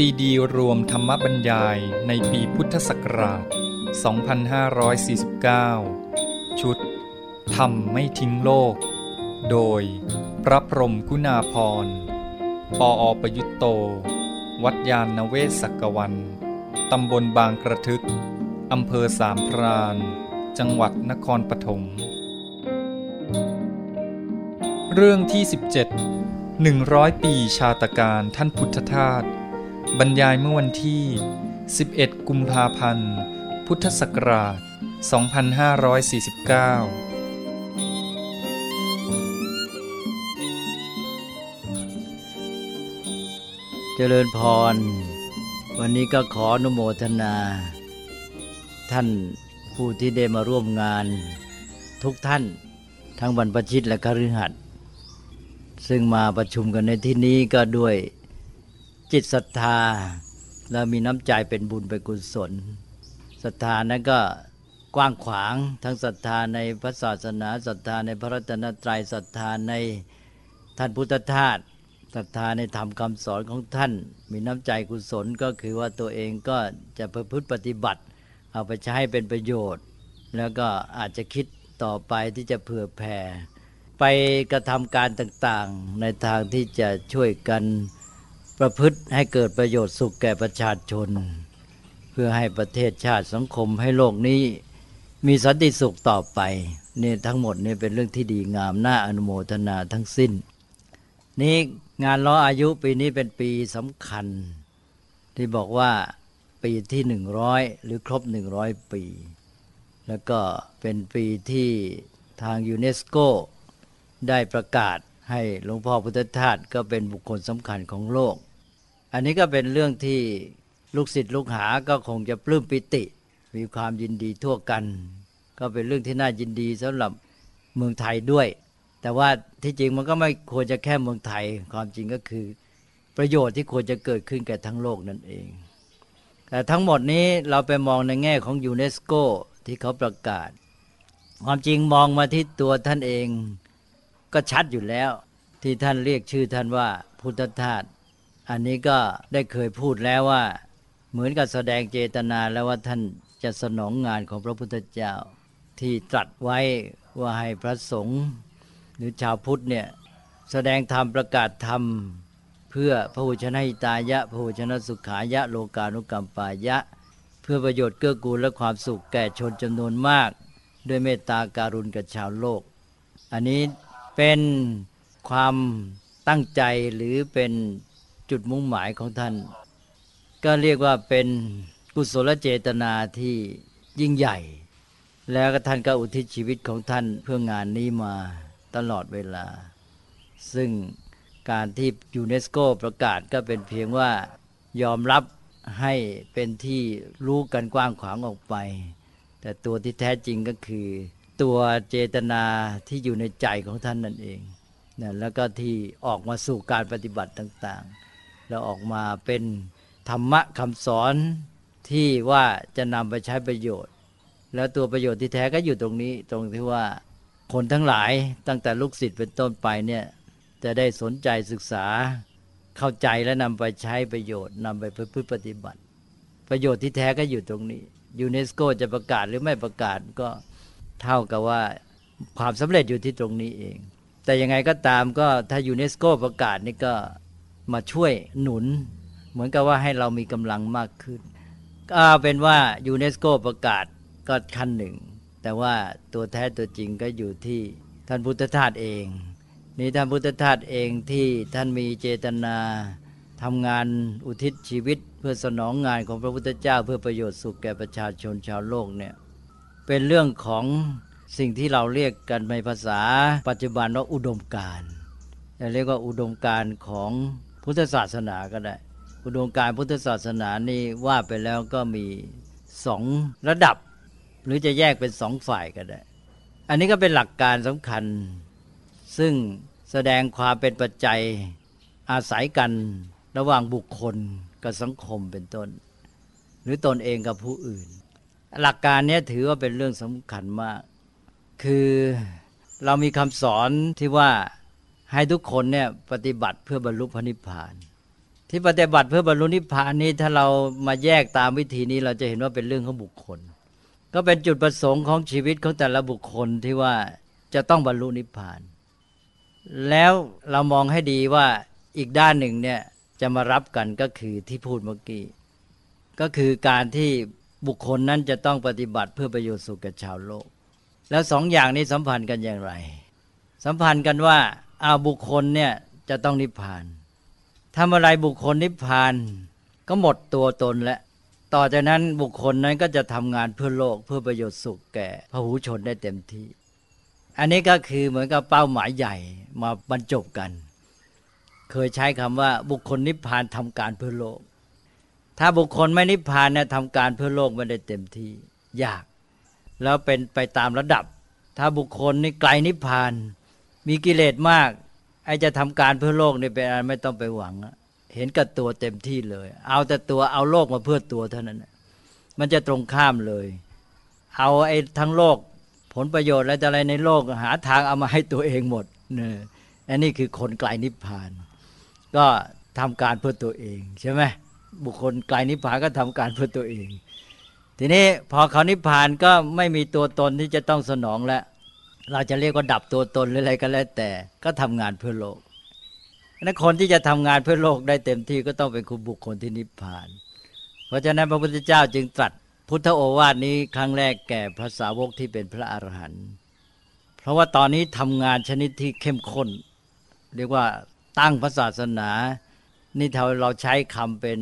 ซีดีรวมธรรมบรรยายในปีพุทธศักราช 2549 ชุดธรรมไม่ทิ้งโลก โดยพระพรหมกุณาพร ปออประยุตโต วัดยานเวศกกวัน ตำบลบางกระทึก อำเภอสามพราน จังหวัดนครปฐม เรื่องที่ 17 100 ปีชาตการท่านพุทธทาส บรรยายเมื่อวันที่ 11 กุมภาพันธ์ พุทธศักราช 2549 เจริญพร วันนี้ก็ขออนุโมทนา ท่านผู้ที่ได้มาร่วมงาน ทุกท่านทั้งบรรพชิตและคฤหัสถ์ซึ่งมาประชุมกันในที่นี้ก็ด้วย จิตศรัทธาและมีน้ำใจเป็นบุญเป็นกุศลศรัทธานั้นก็กว้างขวางทั้งศรัทธาในพระศาสนาศรัทธาในพระรัตนตรัยศรัทธาในท่านพุทธทาสศรัทธาในธรรมคำสอนของท่าน มีน้ำใจกุศลก็คือว่าตัวเองก็จะประพฤติปฏิบัติ เอาไปใช้เป็นประโยชน์ แล้วก็อาจจะคิดต่อไปที่จะเผื่อแผ่ ไปกระทำการต่างๆ ในทางที่จะช่วยกัน ประพฤติให้เกิดประโยชน์สุขแก่ประชาชน เพื่อให้ประเทศชาติสังคมให้โลกนี้มีสันติสุขต่อไปนี่ทั้งหมดนี่เป็นเรื่องที่ดีงามน่าอนุโมทนาทั้งสิ้น นี่งานล้ออายุปีนี้เป็นปีสำคัญ ที่บอกว่าปีที่หนึ่งร้อยหรือครบหนึ่งร้อยปี แล้วก็เป็นปีที่ทางยูเนสโกได้ประกาศให้หลวงพ่อพุทธทาสก็เป็นบุคคลสำคัญของโลก อันนี้ก็เป็นเรื่องที่ลูกศิษย์ลูกหาก็คงจะปลื้มปิติ มีความยินดีทั่วกัน ก็เป็นเรื่องที่น่ายินดีสำหรับเมืองไทยด้วย แต่ว่าที่จริงมันก็ไม่ควรจะแค่เมืองไทย ความจริงก็คือประโยชน์ที่ควรจะเกิดขึ้นแก่ทั้งโลกนั่นเอง แต่ทั้งหมดนี้เราไปมองในแง่ของยูเนสโกที่เขาประกาศ ความจริงมองมาที่ตัวท่านเองก็ชัดอยู่แล้ว ที่ท่านเรียกชื่อท่านว่าพุทธทาส อันนี้ก็ได้เคยพูดแล้วว่า เหมือนกับแสดงเจตนาแล้วว่าท่านจะสนองงานของพระพุทธเจ้า ที่ตรัสไว้ว่าให้พระสงฆ์หรือชาวพุทธเนี่ยแสดงธรรมประกาศธรรมเพื่อพระหุชนะหิตายะพระหุชนะสุขายะโลกานุกรรมปายะ เพื่อประโยชน์เกื้อกูลและความสุขแก่ชนจำนวนมาก ด้วยเมตตาการุณกับชาวโลก อันนี้เป็นความตั้งใจหรือเป็น จุดมุ่งหมายของท่าน ก็เรียกว่าเป็นกุศลเจตนาที่ยิ่งใหญ่ แล้วก็ท่านก็อุทิศชีวิตของท่านเพื่องานนี้มาตลอดเวลา ซึ่งการที่ยูเนสโกประกาศก็เป็นเพียงว่ายอมรับให้เป็นที่รู้กันกว้างขวางออกไป แต่ตัวที่แท้จริงก็คือ ตัวเจตนาที่อยู่ในใจของท่านนั่นเองนะแล้วก็ที่ออกมาสู่การปฏิบัติต่างๆ แล้วออกมาเป็นธรรมะคำสอนที่ว่าจะนำไปใช้ประโยชน์ แล้วตัวประโยชน์ที่แท้ก็อยู่ตรงนี้ตรงที่ว่าคนทั้งหลายตั้งแต่ลูกศิษย์เป็นต้นไปเนี่ยจะได้สนใจศึกษาเข้าใจและนำไปใช้ประโยชน์นำไปพฤติปฏิบัติ ประโยชน์ที่แท้ก็อยู่ตรงนี้ยูเนสโกจะประกาศหรือไม่ประกาศก็เท่ากับว่าความสำเร็จอยู่ที่ตรงนี้เอง แต่ยังไงก็ตามก็ถ้ายูเนสโกประกาศนี่ก็ มาช่วยหนุน เหมือนกับว่าให้เรามีกำลังมากขึ้น ก็เป็นว่ายูเนสโกประกาศก็ขั้นหนึ่ง แต่ว่าตัวแท้ตัวจริงก็อยู่ที่ท่านพุทธทาสเอง นี่ท่านพุทธทาสเองที่ท่านมีเจตนาทำงานอุทิศชีวิต เพื่อสนองงานของพระพุทธเจ้า เพื่อประโยชน์สุขแก่ประชาชนชาวโลกเนี่ยเป็นเรื่องของสิ่งที่เราเรียกกันในภาษาปัจจุบันว่าอุดมการณ์เรียกว่าอุดมการณ์ของ พุทธศาสนาก็ได้อุดมการพุทธศาสนานี่ว่าไปแล้วก็มีสองระดับ หรือจะแยกเป็นสองฝ่ายก็ได้ อันนี้ก็เป็นหลักการสำคัญ ซึ่งแสดงความเป็นปัจจัยอาศัยกันระหว่างบุคคลกับสังคมเป็นต้น หรือตนเองกับผู้อื่น หลักการนี้ถือว่าเป็นเรื่องสำคัญมาก คือเรามีคำสอนที่ว่า ให้ทุกคนเนี่ยปฏิบัติเพื่อบรรลุพระนิพพาน ที่ปฏิบัติเพื่อบรรลุนิพพานนี้ถ้าเรามาแยกตามวิธีนี้เราจะเห็นว่าเป็นเรื่องของบุคคล ก็เป็นจุดประสงค์ของชีวิตของแต่ละบุคคลที่ว่าจะต้องบรรลุนิพพาน แล้วเรามองให้ดีว่าอีกด้านหนึ่งเนี่ยจะมารับกันก็คือที่พูดเมื่อกี้ก็คือการที่บุคคลนั้นจะต้องปฏิบัติเพื่อประโยชน์สุขกับชาวโลก แล้วสองอย่างนี้สัมพันธ์กันอย่างไร สัมพันธ์กันว่า อาบุคคลเนี่ยจะต้องนิพพานทำอะไรบุคคลนิพพานก็หมดตัวตนแล้วต่อจากนั้นบุคคลนั้นก็จะทำงานเพื่อโลกเพื่อประโยชน์สุขแก่พหูชนได้เต็มที่ อันนี้ก็คือเหมือนกับเป้าหมายใหญ่มาบรรจบกัน เคยใช้คำว่าบุคคลนิพพานทำการเพื่อโลก ถ้าบุคคลไม่นิพพานเนี่ยทำการเพื่อโลกไม่ได้เต็มที่ยาก แล้วเป็นไปตามระดับ ถ้าบุคคลนี่ไกลนิพพาน มีกิเลสมาก ไอจะทำการเพื่อโลกนี่เป็นอะไรไม่ต้องไปหวัง เห็นกับตัวเต็มที่เลย เอาแต่ตัวเอาโลกมาเพื่อตัวเท่านั้นมันจะตรงข้ามเลย เอาไอ้ทั้งโลก ผลประโยชน์และอะไรในโลกหาทางเอามาให้ตัวเองหมดเนี่ยอันนี้คือคนไกลนิพพาน ก็ทำการเพื่อตัวเองใช่ไหมบุคคลไกลนิพพานก็ทำการเพื่อตัวเอง ทีนี้พอเขานิพพานก็ไม่มีตัวตนที่จะต้องสนองแล้ว เราจะเรียกว่าดับตัวตนหรืออะไรก็แล้วแต่ก็ทำงานเพื่อโลกนั้นคนที่จะทำงานเพื่อโลกได้เต็มที่ก็ต้องเป็นคุณบุคคลที่นิพพาน เพราะฉะนั้นพระพุทธเจ้าจึงตรัสพุทธโอวาทนี้ครั้งแรกแก่พระสาวกที่เป็นพระอรหันต์เพราะว่าตอนนี้ทำงานชนิดที่เข้มข้น เรียกว่าตั้งพระศาสนา นี่เราใช้คำเป็น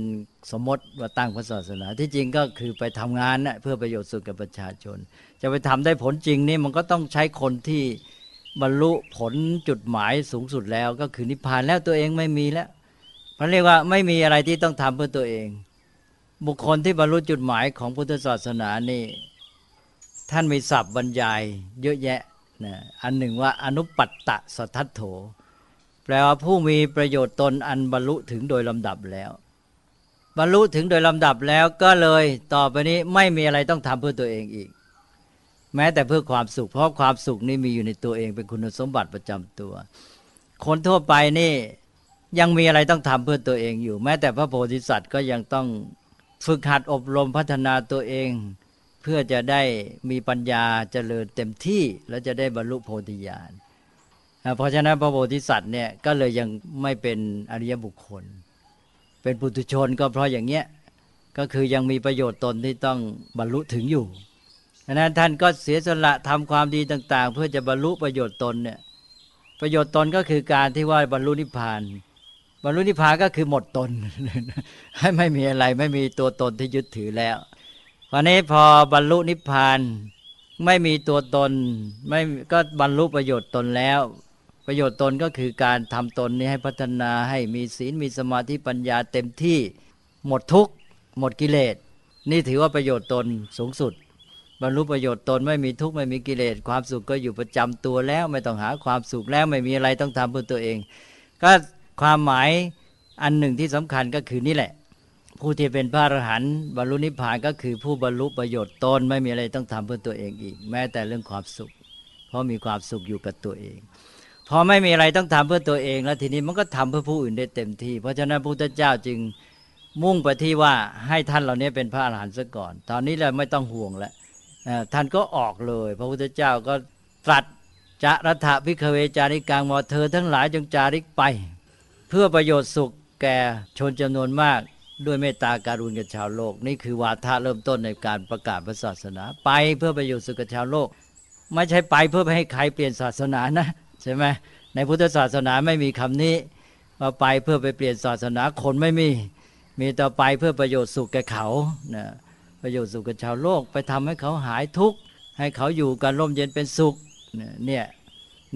สมมติว่าตั้งพระศาสนา ที่จริงก็คือไปทำงานนะเพื่อประโยชน์สุขกับประชาชน จะไปทำได้ผลจริงนี่มันก็ต้องใช้คนที่บรรลุผลจุดหมายสูงสุดแล้ว ก็คือนิพพานแล้วตัวเองไม่มีแล้วมันเรียกว่าไม่มีอะไรที่ต้องทำเพื่อตัวเอง บุคคลที่บรรลุจุดหมายของพุทธศาสนานี่ ท่านมีศัพท์บรรยายเยอะแยะนะอันหนึ่งว่าอนุปัตตะสัทธโถ แปลว่าผู้มีประโยชน์ตนอันบรรลุถึงโดยลำดับแล้ว บรรลุถึงโดยลำดับแล้วก็เลยต่อไปนี้ไม่มีอะไรต้องทำเพื่อตัวเองอีก แม้แต่เพื่อความสุข เพราะความสุขนี่มีอยู่ในตัวเองเป็นคุณสมบัติประจำตัว คนทั่วไปนี่ยังมีอะไรต้องทำเพื่อตัวเองอยู่ แม้แต่พระโพธิสัตว์ก็ยังต้องฝึกหัดอบรมพัฒนาตัวเอง เพื่อจะได้มีปัญญาเจริญเต็มที่แล้วจะได้บรรลุโพธิญาณ เพราะฉะนั้นพระโพธิสัตว์เนี่ยก็เลยยังไม่เป็นอริยบุคคล เป็นปุถุชนก็เพราะอย่างเงี้ยก็คือยังมีประโยชน์ตนที่ต้องบรรลุถึงอยู่ดังนั้นท่านก็เสียสละทำความดีต่าง ๆ เพื่อจะบรรลุประโยชน์ตนเนี่ยประโยชน์ตนก็คือการที่ว่าบรรลุนิพพาน บรรลุนิพพานก็คือหมดตน ให้ไม่มีอะไรไม่มีตัวตนที่ยึดถือแล้ววันนี้พอบรรลุนิพพานไม่มีตัวตนไม่ก็บรรลุประโยชน์ตนแล้ว ประโยชน์ตนก็คือการทำตนนี้ให้พัฒนาให้มีศีลมีสมาธิปัญญาเต็มที่หมดทุกข์หมดกิเลส นี่ถือว่าประโยชน์ตนสูงสุด บรรลุประโยชน์ตนไม่มีทุกข์ไม่มีกิเลส ความสุขก็อยู่ประจำตัวแล้วไม่ต้องหาความสุขแล้วไม่มีอะไรต้องทำเพื่อตัวเอง ก็ความหมายอันหนึ่งที่สำคัญก็คือนี่แหละ ผู้ที่เป็นพระอรหันต์บรรลุนิพพานก็คือผู้บรรลุประโยชน์ตนไม่มีอะไรต้องทำเพื่อตัวเองอีก แม้แต่เรื่องความสุข เพราะมีความสุขอยู่กับตัวเอง พอไม่มีอะไรต้องทำเพื่อตัวเอง แล้วทีนี้มันก็ทำเพื่อผู้อื่นได้เต็มที่ เพราะฉะนั้นพระพุทธเจ้าจึงมุ่งไปที่ว่าให้ท่านเหล่านี้เป็นพระอรหันต์ซะก่อน ตอนนี้เราไม่ต้องห่วงแล้วท่านก็ออกเลย พระพุทธเจ้าก็ตรัสจะรัฐพิคเวจาริกังมอเธอทั้งหลายจงจาริกไป เพื่อประโยชน์สุขแก่ชนจำนวนมากด้วยเมตตาการุณกับชาวโลก นี่คือวาทะเริ่มต้นในการประกาศพระศาสนา ไปเพื่อประโยชน์สุขกับชาวโลก ไม่ใช่ไปเพื่อไปให้ใครเปลี่ยนศาสนานะ ใช่ไหมในพุทธศาสนาไม่มีคำนี้ว่าไปเพื่อไปเปลี่ยนศาสนาคนไม่มีมีต่อไปเพื่อประโยชน์สุขแก่เขานะประโยชน์สุขกับชาวโลก ไปทำให้เขาหายทุกข์ให้เขาอยู่กันร่มเย็นเป็นสุขเนี่ย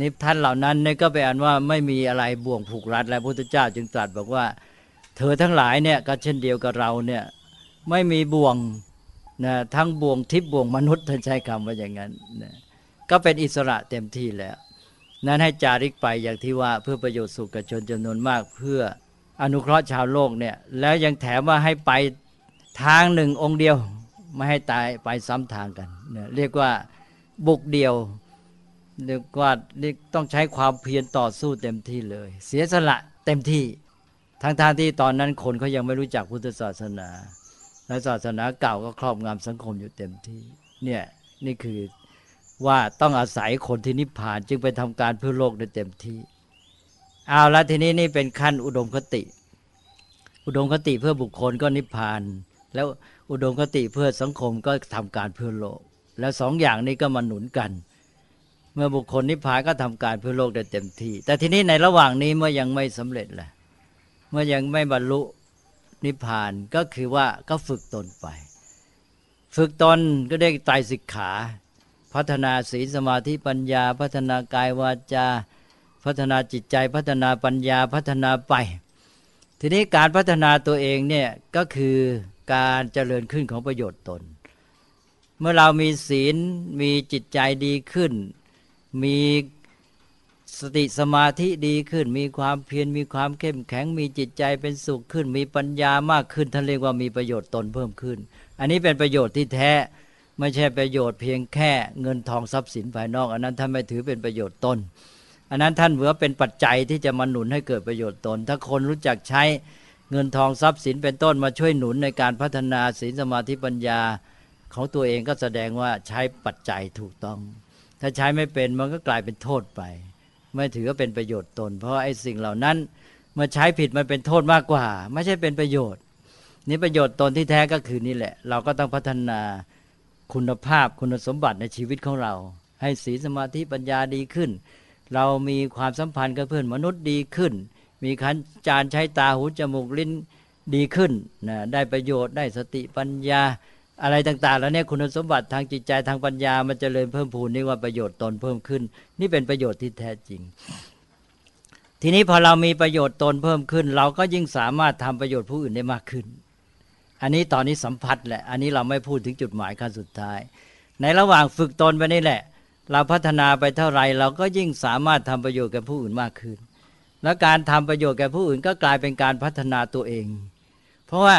นี่ท่านเหล่านั้นเนี่ยก็ไปอ่านว่าไม่มีอะไรบ่วงผูกรัดและพระพุทธเจ้าจึงตรัสบอกว่า เธอทั้งหลายเนี่ยก็เช่นเดียวกับเราเนี่ยไม่มีบ่วงนะทั้งบ่วงทิพย์บ่วงมนุษย์ท่านใช้คำว่าอย่างนั้นนะก็เป็นอิสระเต็มที่แล้ว นั้นให้จาริกไปอย่างที่ว่าเพื่อประโยชน์สุขกับชนจำนวนมาก เพื่ออนุเคราะห์ชาวโลกเนี่ยแล้วยังแถมว่าให้ไปทางหนึ่งองค์เดียวไม่ให้ตายไปซ้ำทางกันเนี่ยเรียกว่าบุกเดียวเรียกว่าต้องใช้ความเพียรต่อสู้เต็มที่เลย เสียสละเต็มที่ทั้งๆทที่ตอนนั้นคนเขายังไม่รู้จักพุทธศาสนา และศาสนาเก่าก็ครอบงำสังคมอยู่เต็มที่เนี่ยนี่คือ ว่าต้องอาศัยคนที่นิพพานจึงไปทำการเพื่อโลกได้เต็มที่เอาละทีนี้นี่เป็นขั้นอุดมคติ อุดมคติเพื่อบุคคลก็นิพพาน แล้วอุดมคติเพื่อสังคมก็ทำการเพื่อโลก แล้วสองอย่างนี้ก็มาหนุนกัน เมื่อบุคคลนิพพานก็ทำการเพื่อโลกได้เต็มที่ แต่ทีนี้ในระหว่างนี้เมื่อยังไม่สำเร็จแหละเมื่อยังไม่บรรลุนิพพานก็คือว่าก็ฝึกตนไป ฝึกตนก็ได้ไตรสิกขา พัฒนาศีลสมาธิปัญญา พัฒนากายวาจา พัฒนาจิตใจพัฒนาปัญญาพัฒนาไป ทีนี้การพัฒนาตัวเองเนี่ยก็คือการเจริญขึ้นของประโยชน์ตน เมื่อเรามีศีลมีจิตใจดีขึ้น มีสติสมาธิดีขึ้น มีความเพียรมีความเข้มแข็ง มีจิตใจเป็นสุขขึ้น มีปัญญามากขึ้นท่านเรียกว่ามีประโยชน์ตนเพิ่มขึ้น อันนี้เป็นประโยชน์ที่แท้ ไม่ใช่ประโยชน์เพียงแค่เงินทองทรัพย์สินภายนอก อันนั้นท่านไม่ถือเป็นประโยชน์ตนอันนั้นท่านเหมือเป็นปัจจัยที่จะมาหนุนให้เกิดประโยชน์ตน ถ้าคนรู้จักใช้เงินทองทรัพย์สินเป็นต้นมาช่วยหนุนในการพัฒนาศีลสมาธิปัญญาของตัวเองก็แสดงว่าใช้ปัจจัยถูกต้อง ถ้าใช้ไม่เป็นมันก็กลายเป็นโทษไป ไม่ถือว่าเป็นประโยชน์ตน เพราะไอ้สิ่งเหล่านั้นเมื่อใช้ผิดมันเป็นโทษมากกว่า ไม่ใช่เป็นประโยชน์ นี่ประโยชน์ตนที่แท้ก็คือนี่แหละ เราก็ต้องพัฒนา คุณภาพคุณสมบัติในชีวิตของเรา ให้ศีลสมาธิปัญญาดีขึ้น เรามีความสัมพันธ์กับเพื่อนมนุษย์ดีขึ้น มีขันจานใช้ตาหูจมูกลิ้นดีขึ้นนะได้ประโยชน์ได้สติปัญญาอะไรต่างๆ แล้วเนี่ยคุณสมบัติทางจิตใจทางปัญญา มันจเจริญเพิ่มพูนนี่ว่าประโยชน์ตนเพิ่มขึ้น นี่เป็นประโยชน์ที่แท้จริง ทีนี้พอเรามีประโยชน์ตนเพิ่มขึ้น เราก็ยิ่งสามารถทำประโยชน์ผู้อื่นได้มากขึ้น อันนี้ตอนนี้สัมผัสแหละ อันนี้เราไม่พูดถึงจุดหมายขั้นสุดท้าย ในระหว่างฝึกตนไปนี่แหละ เราพัฒนาไปเท่าไรเราก็ยิ่งสามารถทำประโยชน์แก่ผู้อื่นมากขึ้น แล้วการทำประโยชน์แก่ผู้อื่นก็กลายเป็นการพัฒนาตัวเอง เพราะว่า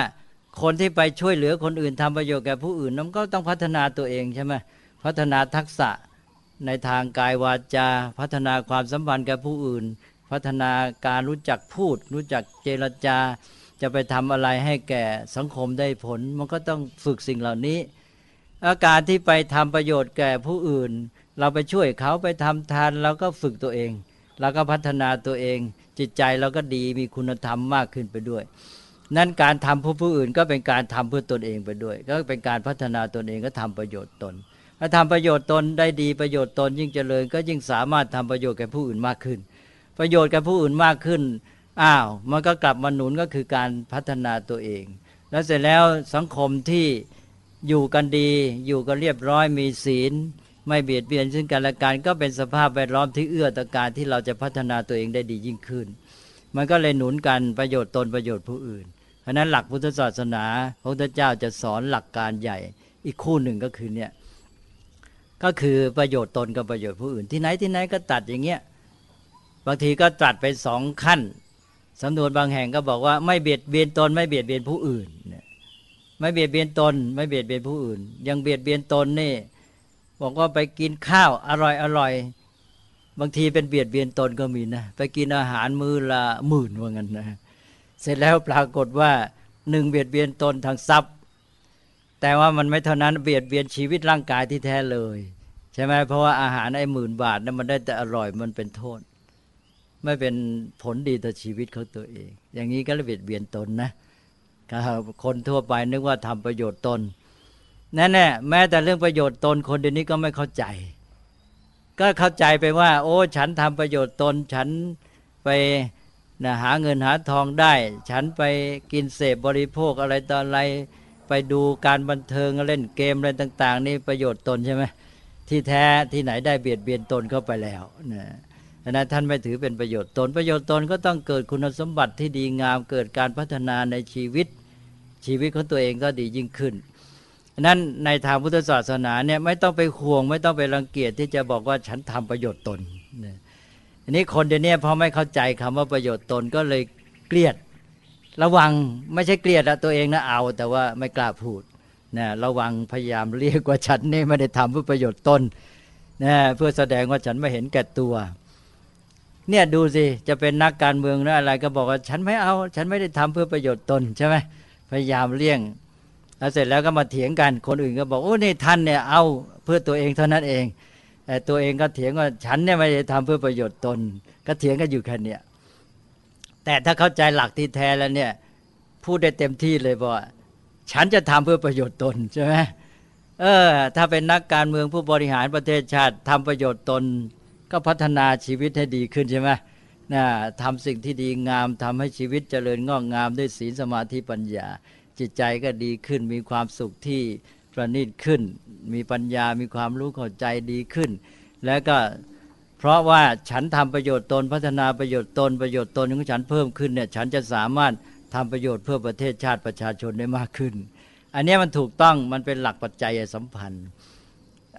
คนที่ไปช่วยเหลือคนอื่นทำประโยชน์แก่ผู้อื่นนั้นก็ต้องพัฒนาตัวเองใช่ไหมพัฒนาทักษะในทางกายวาจา พัฒนาความสัมพันธ์กับผู้อื่น พัฒนาการรู้จักพูด รู้จักเจรจา จะไปทำอะไรให้แก่สังคมได้ผล มันก็ต้องฝึกสิ่งเหล่านี้ อาการที่ไปทำประโยชน์แก่ผู้อื่น เราไปช่วยเขาไปทำทานเราก็ฝึกตัวเองเราก็พัฒนาตัวเอง จิตใจเราก็ดีมีคุณธรรมมากขึ้นไปด้วย นั้นการทำเพื่อผู้อื่นก็เป็นการทำเพื่อตนเองไปด้วย ก็เป็นการพัฒนาตนเองก็ทำประโยชน์ตนถ้าทำประโยชน์ตนได้ดีประโยชน์ตนยิ่งเจริญ ก็ยิ่งสามารถทำประโยชน์แก่ผู้อื่นมากขึ้น ประโยชน์แก่ผู้อื่นมากขึ้น อ้าวมันก็กลับมาหนุนก็คือการพัฒนาตัวเอง แล้วเสร็จแล้วสังคมที่อยู่กันดี อยู่กันเรียบร้อยมีศีล ไม่เบียดเบียนซึ่งกันและกันก็เป็นสภาพแวดล้อมที่เอื้อต่อการที่เราจะพัฒนาตัวเองได้ดียิ่งขึ้น มันก็เลยหนุนกันประโยชน์ตนประโยชน์ผู้อื่น เพราะนั้นหลักพุทธศาสนาพระพุทธเจ้าจะสอนหลักการใหญ่อีกคู่หนึ่งก็คือเนี่ยก็คือประโยชน์ตนกับประโยชน์ผู้อื่นที่ไหนที่ไหนก็ตัดอย่างเงี้ยบางทีก็ตัดไปสองขั้น สำนวนบางแห่งก็บอกว่าไม่เบียดเบียนตน ไม่เบียดเบียนผู้อื่นเนี่ยไม่เบียดเบียนตน ไม่เบียดเบียนผู้อื่น ยังเบียดเบียนตนนี่ บอกว่าไปกินข้าวอร่อยอร่อยบางทีเป็นเบียดเบียนตนก็มีนะไปกินอาหารมือละหมื่นว่างั้นนะเสร็จแล้วปรากฏว่าหนึ่งเบียดเบียนตนทางทรัพย์ แต่ว่ามันไม่เท่านั้นเบียดเบียนชีวิตร่างกายที่แท้เลย ใช่ไหมเพราะว่าอาหารไอ้หมื่นบาทนั้นมันได้แต่อร่อยมันเป็นโทษ ไม่เป็นผลดีต่อชีวิตเขาตัวเอง อย่างนี้ก็เลยเบียดเบียนตนนะคนทั่วไปนึกว่าทำประโยชน์ตนนั่นแน่แม้แต่เรื่องประโยชน์ตนคนเดี๋ยวนี้ก็ไม่เข้าใจ ก็เข้าใจไปว่า โอ้ฉันทำประโยชน์ตน ฉันไปนะหาเงินหาทองได้ ฉันไปกินเสพบริโภคอะไรตอนอะไร ไปดูการบันเทิงเล่นเกมอะไรต่าง ๆ นี่ประโยชน์ตนใช่ไหมที่แท้ที่ไหนได้เบียดเบียนตนเข้าไปแล้วนะ ดังนั้นท่านไม่ถือเป็นประโยชน์ตนประโยชน์ตนก็ต้องเกิดคุณสมบัติที่ดีงาม เกิดการพัฒนาในชีวิตชีวิตของตัวเองก็ดียิ่งขึ้นนั้นในทางพุทธศาสนาเนี่ยไม่ต้องไปห่วง ไม่ต้องไปรังเกียจที่จะบอกว่าฉันทำประโยชน์ตนนะอันนี้คนเดี๋ยวนี้พอไม่เข้าใจคำว่าประโยชน์ตนก็เลยเกลียดระวังไม่ใช่เกลียดอะตัวเองนะเอา แต่ว่าไม่กล้าพูดนะระวังพยายามเรียกว่าฉันนี่ไม่ได้ทำเพื่อประโยชน์ตนนะเพื่อแสดงว่าฉันไม่เห็นแก่ตัว เนี่ยดูสิจะเป็นนักการเมืองหรืออะไรก็บอกว่าฉันไม่เอา ฉันไม่ได้ทำเพื่อประโยชน์ตนใช่ไหมพยายามเลี่ยงแล้วเสร็จแล้วก็มาเถียงกันคนอื่นก็บอกโอ้นี่ท่านเนี่ยเอาเพื่อตัวเองเท่านั้นเองแต่ตัวเองก็เถียงว่าฉันเนี่ยไม่ได้ทำเพื่อประโยชน์ตน ก็เถียงกันอยู่แค่นี้แต่ถ้าเข้าใจหลักที่แท้แล้วเนี่ยพูดได้เต็มที่เลยว่าฉันจะทำเพื่อประโยชน์ตนใช่ไหมเออถ้าเป็นนักการเมืองผู้บริหารประเทศชาติทำประโยชน์ตน ก็พัฒนาชีวิตให้ดีขึ้นใช่ไหมนะทำสิ่งที่ดีงามทำให้ชีวิตเจริญงอกงามด้วยศีลสมาธิปัญญา จิตใจก็ดีขึ้น มีความสุขที่ประณีตขึ้น มีปัญญามีความรู้เข้าใจดีขึ้น แล้วก็เพราะว่าฉันทำประโยชน์ตนพัฒนาประโยชน์ตนประโยชน์ตนของฉันเพิ่มขึ้นเนี่ยฉันจะสามารถทำประโยชน์เพื่อประเทศชาติประชาชนได้มากขึ้น อันนี้มันถูกต้องมันเป็นหลักปัจจัยสัมพันธ์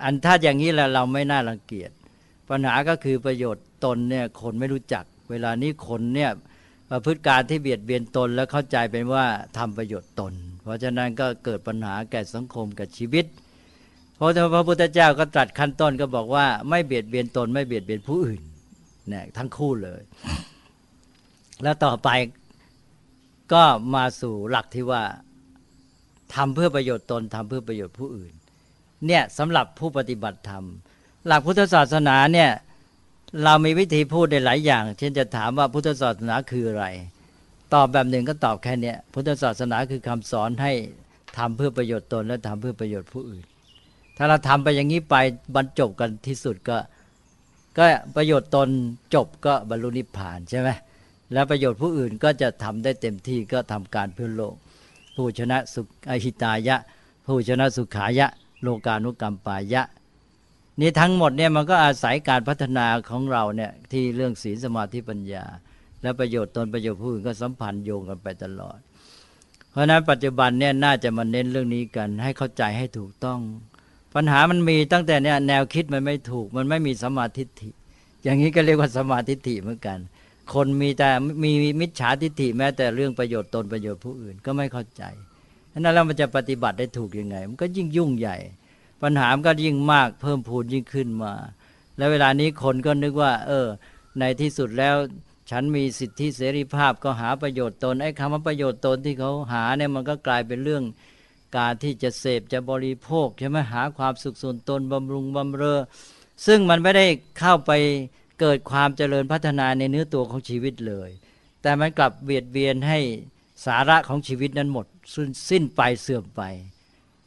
อันถ้าอย่างนี้แล้วเราไม่น่ารังเกียจ ปัญหาก็คือประโยชน์ตนเนี่ยคนไม่รู้จัก เวลานี้คนเนี่ยประพฤติการที่เบียดเบียนตนแล้วเข้าใจเป็นว่าทำประโยชน์ตน เพราะฉะนั้นก็เกิดปัญหาแก่สังคมกับชีวิตเพราะพระพุทธเจ้าก็ตรัสขั้นต้นก็บอกว่าไม่เบียดเบียนตนไม่เบียดเบียนผู้อื่นเนี่ยทั้งคู่เลย แล้วต่อไปก็มาสู่หลักที่ว่าทำเพื่อประโยชน์ตนทำเพื่อประโยชน์ผู้อื่นเนี่ยสำหรับผู้ปฏิบัติธรรม หลักพุทธศาสนาเนี่ยเรามีวิธีพูดในหลายอย่าง เช่นจะถามว่าพุทธศาสนาคืออะไร ตอบแบบหนึ่งก็ตอบแค่นี้พุทธศาสนาคือคำสอนให้ทำเพื่อประโยชน์ตนและทำเพื่อประโยชน์ผู้อื่น ถ้าเราทำไปอย่างนี้ไปบรรจบกันที่สุดก็ ก็ประโยชน์ตนจบก็บรรลุนิพพานใช่ไหมและประโยชน์ผู้อื่นก็จะทำได้เต็มที่ก็ทำการเพื่อโลก ผู้ชนะสุขอหิตายะ ผู้ชนะสุขายะ โลกานุกรรมปายะ นี่ทั้งหมดเนี่ยมันก็อาศัยการพัฒนาของเราเนี่ยที่เรื่องศีลสมาธิปัญญา และประโยชน์ตนประโยชน์ผู้อื่นก็สัมพันธ์โยงกันไปตลอด เพราะนั้นปัจจุบันเนี่ยน่าจะมาเน้นเรื่องนี้กัน ให้เข้าใจให้ถูกต้อง ปัญหามันมีตั้งแต่เนี่ยแนวคิดมันไม่ถูก มันไม่มีสมาธิิอย่างนี้ก็เรียกว่าสมาธิิเหมือนกัน คนมีแต่มีมิจฉาทิฏฐิแม้แต่เรื่องประโยชน์ตนประโยชน์ผู้อื่นก็ไม่เข้าใจนั้นแล้วมันจะปฏิบัติได้ถูกยังไง มันก็ยิ่งยุ่งใหญ่ ปัญหามันก็ยิ่งมากเพิ่มพูนยิ่งขึ้นมา แล้วเวลานี้คนก็นึกว่า เออ ในที่สุดแล้วฉันมีสิทธิเสรีภาพก็หาประโยชน์ตนไอ้คำว่าประโยชน์ตนที่เขาหาเนี่ยมันก็กลายเป็นเรื่องการที่จะเสพจะบริโภคใช่ไหมหาความสุขส่วนตนบำรุงบำเรอ ซึ่งมันไม่ได้เข้าไปเกิดความเจริญพัฒนาในเนื้อตัวของชีวิตเลย แต่มันกลับเบียดเบียนให้สาระของชีวิตนั้นหมดสิ้นไปเสื่อมไป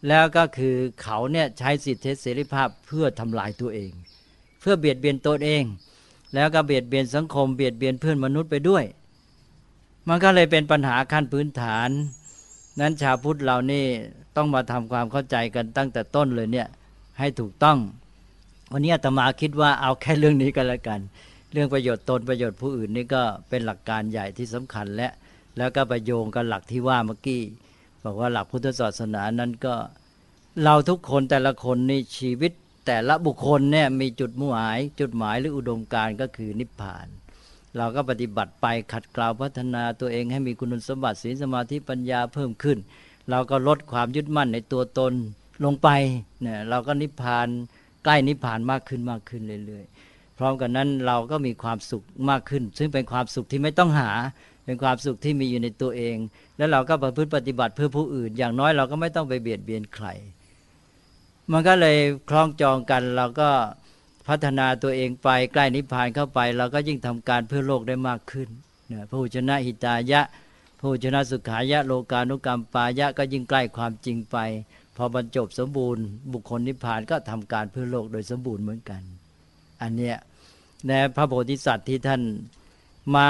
แล้วก็คือเขาเนี่ยใช้สิทธิเสรีภาพเพื่อทำลายตัวเอง เพื่อเบียดเบียนตนเอง แล้วก็เบียดเบียนสังคมเบียดเบียนเพื่อนมนุษย์ไปด้วย มันก็เลยเป็นปัญหาขั้นพื้นฐาน นั้นชาวพุทธเรานี่ต้องมาทำความเข้าใจกันตั้งแต่ต้นเลยเนี่ยให้ถูกต้อง วันนี้อาตมาคิดว่าเอาแค่เรื่องนี้กันแล้วกัน เรื่องประโยชน์ตนประโยชน์ผู้อื่นนี่ก็เป็นหลักการใหญ่ที่สำคัญและแล้วก็ประโยงกับหลักที่ว่าเมื่อกี้ บอกว่าหลักพุทธศาสนานั้นก็เราทุกคนแต่ละคนในชีวิตแต่ละบุคคลเนี่ยมีจุดมุ่งหมาย จุดหมายหรืออุดมการก็คือนิพพาน เราก็ปฏิบัติไปขัดเกลาพัฒนาตัวเองให้มีคุณสมบัติศีลสมาธิปัญญาเพิ่มขึ้น เราก็ลดความยึดมั่นในตัวตนลงไปเนี่ยเราก็นิพพานใกล้นิพพานมากขึ้นมากขึ้นเรื่อยๆพร้อมกันนั้นเราก็มีความสุขมากขึ้น ซึ่งเป็นความสุขที่ไม่ต้องหา เป็นความสุขที่มีอยู่ในตัวเอง แล้วเราก็ประพฤติปฏิบัติเพื่อผู้อื่น อย่างน้อยเราก็ไม่ต้องไปเบียดเบียนใคร มันก็เลยคล้องจองกันเราก็พัฒนาตัวเองไปใกล้นิพพานเข้าไป เราก็ยิ่งทำการเพื่อโลกได้มากขึ้นพระอุชนะหิตายะพระอุชนะสุขายะโลกานุกรรมปายะก็ยิ่งใกล้ความจริงไป พอบรรจบสมบูรณ์ บุคคลนิพพานก็ทำการเพื่อโลกโดยสมบูรณ์เหมือนกัน อันเนี้ยในพระโพธิสัตว์ที่ท่าน มา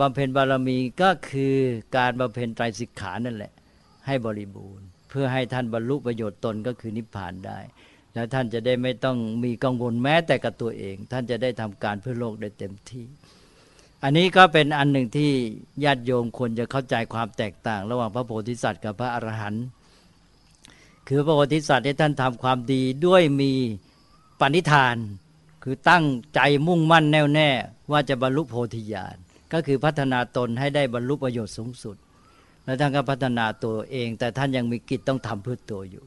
บำเพ็ญบารมีก็คือการบำเพ็ญไตรสิกขานั่นแหละ ให้บริบูรณ์ เพื่อให้ท่านบรรลุประโยชน์ตนก็คือนิพพานได้ แล้วท่านจะได้ไม่ต้องมีกังวลแม้แต่กับตัวเอง ท่านจะได้ทำการเพื่อโลกได้เต็มที่ อันนี้ก็เป็นอันหนึ่งที่ญาติโยมควรจะเข้าใจความแตกต่าง ระหว่างพระโพธิสัตว์กับพระอรหันต์คือพระโพธิสัตว์ที่ท่านทำความดีด้วยมีปณิธาน คือตั้งใจมุ่งมั่นแน่วแน่ว่าจะบรรลุโพธิญาณก็คือพัฒนาตนให้ได้บรรลุประโยชน์สูงสุด แล้วท่านก็พัฒนาตัวเอง แต่ท่านยังมีกิจต้องทำเพื่อตัวอยู่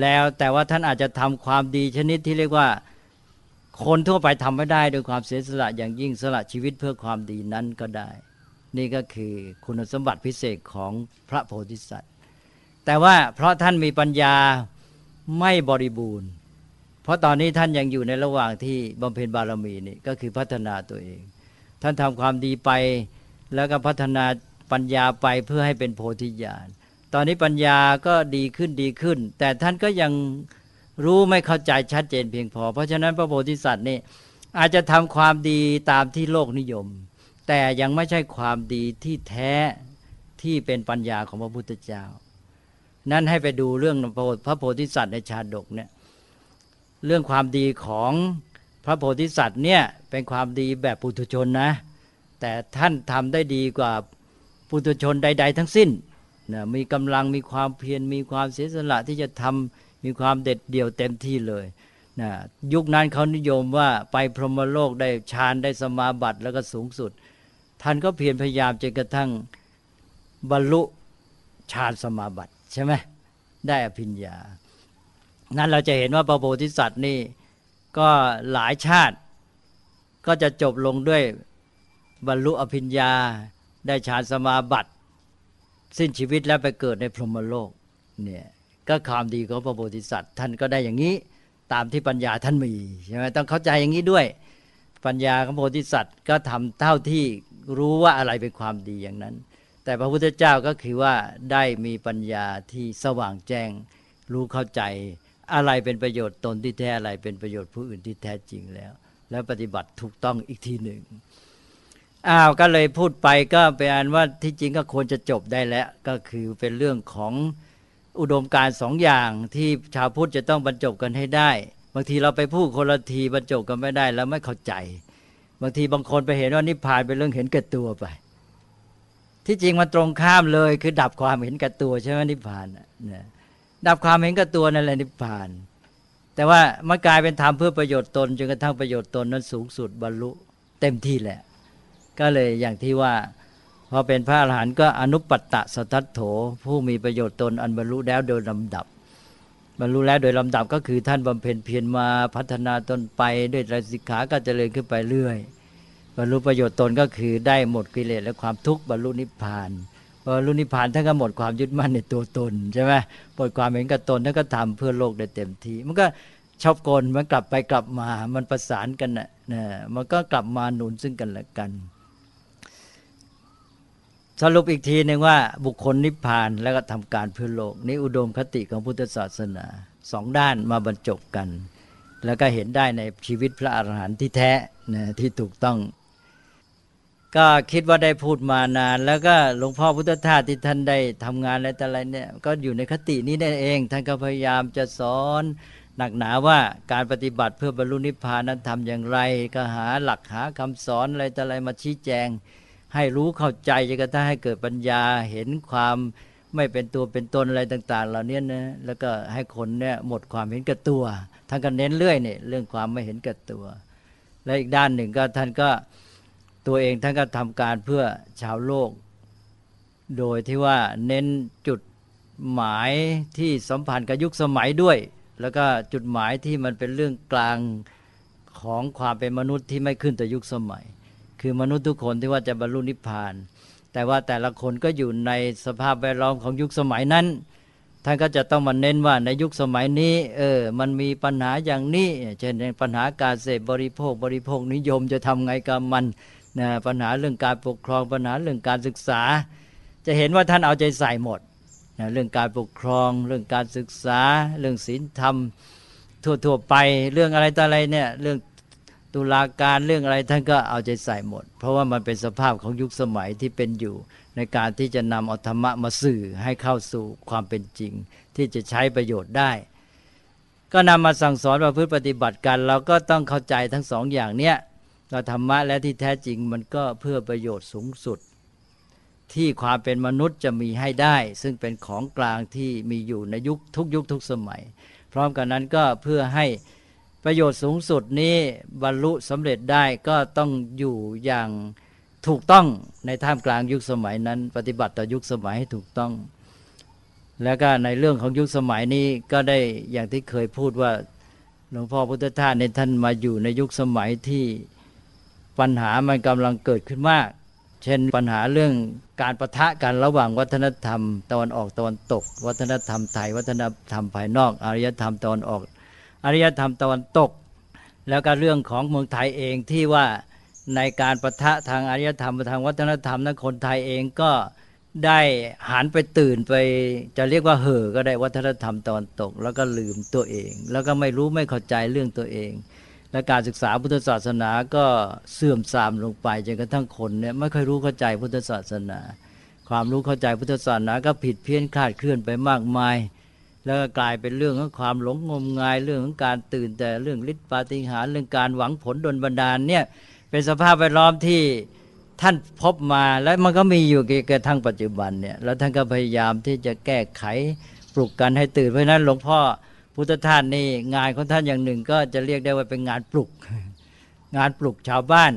แล้วแต่ว่าท่านอาจจะทำความดีชนิดที่เรียกว่าคนทั่วไปทำไม่ได้โดยความเสียสละอย่างยิ่งสละชีวิตเพื่อความดีนั้นก็ได้ นี่ก็คือคุณสมบัติพิเศษของพระโพธิสัตว์ แต่ว่าเพราะท่านมีปัญญาไม่บริบูรณ์ เพราะตอนนี้ท่านยังอยู่ในระหว่างที่บำเพ็ญบารมีนี่ก็คือพัฒนาตัวเอง ท่านทำความดีไปแล้วก็พัฒนาปัญญาไปเพื่อให้เป็นโพธิญาณ ตอนนี้ปัญญาก็ดีขึ้นดีขึ้น แต่ท่านก็ยังรู้ไม่เข้าใจชัดเจนเพียงพอ เพราะฉะนั้นพระโพธิสัตว์นี่อาจจะทำความดีตามที่โลกนิยม แต่ยังไม่ใช่ความดีที่แท้ที่เป็นปัญญาของพระพุทธเจ้า นั่นให้ไปดูเรื่องพระโพธิสัตว์ในชาดกเนี่ย เรื่องความดีของพระโพธิสัตว์เนี่ยเป็นความดีแบบปุถุชนนะ แต่ท่านทำได้ดีกว่าปุถุชนใด ๆ ทั้งสิ้นนะมีกำลังมีความเพียรมีความเสียสละที่จะทำมีความเด็ดเดี่ยวเต็มที่เลยนะยุคนั้นเขานิยมว่าไปพรหมโลกได้ฌานได้สมาบัติแล้วก็สูงสุด ท่านก็เพียรพยายามจนกระทั่งบรรลุฌานสมาบัติใช่ไหมได้อภิญญา นั้นเราจะเห็นว่าพระโพธิสัตว์นี่ก็หลายชาติก็จะจบลงด้วยบรรลุอภิญญาได้ฌานสมาบัติ สิ้นชีวิตแล้วไปเกิดในพรหมโลกเนี่ยก็ความดีของพระโพธิสัตว์ ท่านก็ได้อย่างนี้ตามที่ปัญญาท่านมีใช่ไหมต้องเข้าใจอย่างนี้ด้วย ปัญญาของโพธิสัตว์ก็ทำเท่าที่รู้ว่าอะไรเป็นความดีอย่างนั้น แต่พระพุทธเจ้าก็คือว่าได้มีปัญญาที่สว่างแจ้งรู้เข้าใจ อะไรเป็นประโยชน์ตนที่แท้อะไรเป็นประโยชน์ผู้อื่นที่แท้จริงแล้ว แล้วปฏิบัติถูกต้องอีกทีหนึ่งอ้าวก็เลยพูดไปก็เป็นอันว่าที่จริงก็ควรจะจบได้แล้ว ก็คือเป็นเรื่องของอุดมการสองอย่างที่ชาวพุทธจะต้องบรรจบกันให้ได้ บางทีเราไปพูดคนละทีบรรจบกันไม่ได้แล้วไม่เข้าใจ บางทีบางคนไปเห็นว่านิพพานเป็นเรื่องเห็นแก่ตัวไป ที่จริงมันตรงข้ามเลยคือดับความเห็นแก่ตัวใช่ไหมนิพพานนะ ดับความเห็นแก่ตัวนั่นแหละนิพพาน แต่ว่ามันกลายเป็นธรรมเพื่อประโยชน์ตนจนกระทั่งประโยชน์ตนนั้นสูงสุดบรรลุเต็มที่แหละ ก็เลยอย่างที่ว่าพอเป็นพระอรหันต์ก็อนุปัตตะสทัตโถ ผู้มีประโยชน์ตนอันบรรลุแล้วโดยลำดับ บรรลุแล้วโดยลำดับก็คือท่านบำเพ็ญเพียรมาพัฒนาตนไปด้วยไรสิกขาก็จเจริญขึ้นไปเรื่อย บรรลุประโยชน์ตนก็คือได้หมดกิเลสและความทุกข์บรรลุนิพพาน บรรลุนิพพานท่านก็หมดความยึดมั่นในตัวตนใช่ไหมหมดความเห็นกับตนท่านก็ทำเพื่อโลกได้เต็มที่ มันก็ชอบกลมันกลับไปกลับมา มันประสานกันนะนะมันก็กลับมาหนุนซึ่งกันและกัน สรุปอีกทีหนึ่งว่าบุคคลนิพพานแล้วก็ทำการเพื่อโลก นี่อุดมคติของพุทธศาสนาสองด้านมาบรรจบกัน แล้วก็เห็นได้ในชีวิตพระอรหันต์ที่แท้นะที่ถูกต้อง ก็คิดว่าได้พูดมานาน แล้วก็หลวงพ่อพุทธทาสที่ท่านได้ทำงานอะไรแต่อะไรเนี่ยก็อยู่ในคตินี้นั่นเอง ท่านก็พยายามจะสอนหนักหนาว่าการปฏิบัติเพื่อบรรลุนิพพานนั้นทำอย่างไร ก็หาหลักหาคำสอนอะไรแต่อะไรมาชี้แจง ให้รู้เข้าใจจนกระทั่งให้เกิดปัญญาเห็นความไม่เป็นตัวเป็นตนอะไรต่างๆเหล่านี้นะแล้วก็ให้คนเนี่ยหมดความเห็นกับตัวท่านก็เน้นเรื่อยเนี่ยเรื่องความไม่เห็นกับตัว และอีกด้านหนึ่งก็ท่านก็ ตัวเองท่านก็ทำการเพื่อชาวโลก โดยที่ว่าเน้นจุดหมายที่สัมพันธ์กับยุคสมัยด้วย แล้วก็จุดหมายที่มันเป็นเรื่องกลางของความเป็นมนุษย์ที่ไม่ขึ้นแต่ยุคสมัย คือมนุษย์ทุกคนที่ว่าจะบรรลุนิพพาน แต่ว่าแต่ละคนก็อยู่ในสภาพแวดล้อมของยุคสมัยนั้น ท่านก็จะต้องมาเน้นว่าในยุคสมัยนี้เออมันมีปัญหาอย่างนี้ เช่นปัญหาการเสพบริโภคบริโภคนิยมจะทำไงกับมัน นะปัญหาเรื่องการปกครองปัญหาเรื่องการศึกษา จะเห็นว่าท่านเอาใจใส่หมดนะเรื่องการปกครอง เรื่องการศึกษา เรื่องศีลธรรม ทั่วๆไปเรื่องอะไรต่ออะไรเนี่ยเรื่องตุลาการเรื่องอะไรท่านก็เอาใจใส่หมด เพราะว่ามันเป็นสภาพของยุคสมัยที่เป็นอยู่ ในการที่จะนำอธรรมะมาสื่อให้เข้าสู่ความเป็นจริง ที่จะใช้ประโยชน์ได้ ก็นำมาสั่งสอนว่าพืชปฏิบัติกัน เราก็ต้องเข้าใจทั้งสองอย่างเนี้ย ว่าธรรมะและที่แท้จริงมันก็เพื่อประโยชน์สูงสุด ที่ความเป็นมนุษย์จะมีให้ได้ ซึ่งเป็นของกลางที่มีอยู่ในยุคทุกยุคทุกสมัย พร้อมกันนั้นก็เพื่อให้ประโยชน์สูงสุดนี้บรรลุสำเร็จได้ก็ต้องอยู่อย่างถูกต้องในท่ามกลางยุคสมัยนั้น ปฏิบัติต่อยุคสมัยให้ถูกต้อง แล้วก็ในเรื่องของยุคสมัยนี้ก็ได้อย่างที่เคยพูดว่าหลวงพ่อพุทธทาสในท่านมาอยู่ในยุคสมัยที่ ปัญหามันกำลังเกิดขึ้นมาก เช่นปัญหาเรื่องการประทะกันระหว่างวัฒนธรรมตะวันออกตะวันตก วัฒนธรรมไทย วัฒนธรรมภายนอกอารยธรรมตะวันออก อารยธรรมตะวันตก แล้วก็เรื่องของเมืองไทยเองที่ว่าในการประทะทางอารยธรรมทางวัฒนธรรมนั้นคนไทยเองก็ได้หันไปตื่นไปจะเรียกว่าเห่อก็ได้วัฒนธรรมตะวันตก แล้วก็ลืมตัวเอง แล้วก็ไม่รู้ไม่เข้าใจเรื่องตัวเอง และการศึกษาพุทธศาสนาก็เสื่อมทรามลงไปจนกระทั่งคนเนี่ยไม่ค่อยรู้เข้าใจพุทธศาสนา ความรู้เข้าใจพุทธศาสนาก็ผิดเพี้ยนคลาดเคลื่อนไปมากมาย แล้วก็กลายเป็นเรื่องของความหลงงมงายเรื่องของการตื่นแต่เรื่องฤทธิปาฏิหาริย์เรื่องการหวังผลดลบันดาลเนี่ยเป็นสภาพแวดล้อมที่ท่านพบมาแล้วมันก็มีอยู่กระทั่งปัจจุบันเนี่ยแล้วท่านก็พยายามที่จะแก้ไขปลุกกันให้ตื่นเพราะนั้นหลวงพ่อ พุทธทาสนี่งานของท่านอย่างหนึ่งก็จะเรียกได้ว่าเป็นงานปลุก งานปลุกชาวบ้าน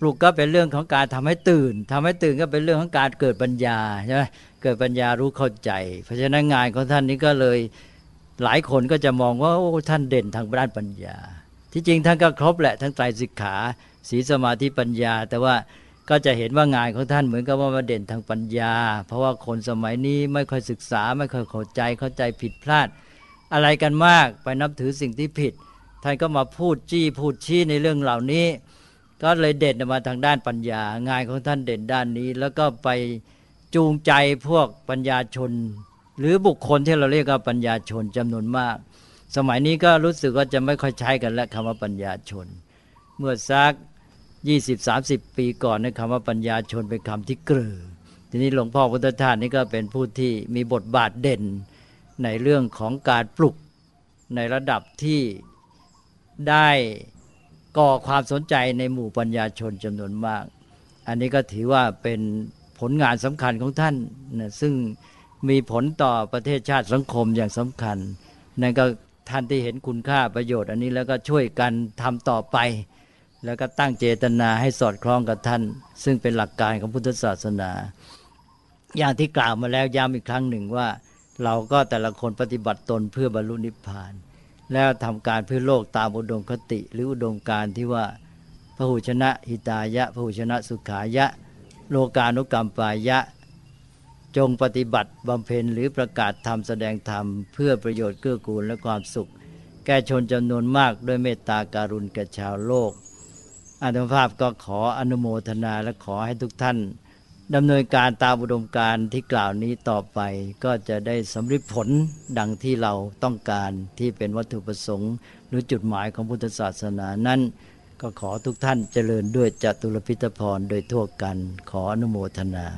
ปลุกก็เป็นเรื่องของการทำให้ตื่นทำให้ตื่นก็เป็นเรื่องของการเกิดปัญญาใช่ไหมเกิดปัญญารู้เข้าใจ เพราะฉะนั้นงานของท่านนี้ก็เลยหลายคนก็จะมองว่าโอ้ท่านเด่นทางด้านปัญญา ที่จริงท่านก็ครบแหละทั้งไตรสิกขาศีลสมาธิปัญญา แต่ว่าก็จะเห็นว่างานของท่านเหมือนกับว่ามาเด่นทางปัญญา เพราะว่าคนสมัยนี้ไม่ค่อยศึกษาไม่ค่อยเข้าใจเข้าใจผิดพลาด อะไรกันมาก ไปนับถือสิ่งที่ผิด ท่านก็มาพูดจี้พูดชี้ในเรื่องเหล่านี้ ก็เลยเด่นมาทางด้านปัญญา งานของท่านเด่นด้านนี้ แล้วก็ไปจูงใจพวกปัญญาชน หรือบุคคลที่เราเรียกว่าปัญญาชนจำนวนมาก สมัยนี้ก็รู้สึกว่าจะไม่ค่อยใช้กันแล้วคำว่าปัญญาชน เมื่อซัก20-30 ปีก่อนในคำว่าปัญญาชนเป็นคำที่เกลือทีนี้หลวงพ่อพุทธทาสนี่ก็เป็นผู้ที่มีบทบาทเด่น ในเรื่องของการปลุกในระดับที่ได้ก่อความสนใจในหมู่ปัญญาชนจำนวนมาก อันนี้ก็ถือว่าเป็นผลงานสำคัญของท่านนะซึ่งมีผลต่อประเทศชาติสังคมอย่างสำคัญ นั่นก็ท่านที่เห็นคุณค่าประโยชน์ อันนี้แล้วก็ช่วยกันทำต่อไป แล้วก็ตั้งเจตนาให้สอดคล้องกับท่าน ซึ่งเป็นหลักการของพุทธศาสนา อย่างที่กล่าวมาแล้วย้ำอีกครั้งหนึ่งว่า เราก็แต่ละคนปฏิบัติตนเพื่อบรรลุนิพพาน แล้วทำการเพื่อโลกตามอุดมคติ หรืออุดมการที่ว่าพหูชนะหิตายะพหูชนะสุขายะ โลกานุกรรมปายะ จงปฏิบัติบำเพ็ญหรือประกาศธรรมแสดงธรรม เพื่อประโยชน์เกื้อกูลและความสุข แก่ชนจำนวนมากด้วยเมตตาการุณแก่ชาวโลกอาตมภาพก็ขออนุโมทนาและขอให้ทุกท่าน ดำเนินการตามอุดมการที่กล่าวนี้ต่อไปก็จะได้สำเร็จผลดังที่เราต้องการที่เป็นวัตถุประสงค์ หรือจุดหมายของพุทธศาสนานั้น ก็ขอทุกท่านเจริญด้วยจตุรพิธพรโดยทั่วกันขออนุโมทนา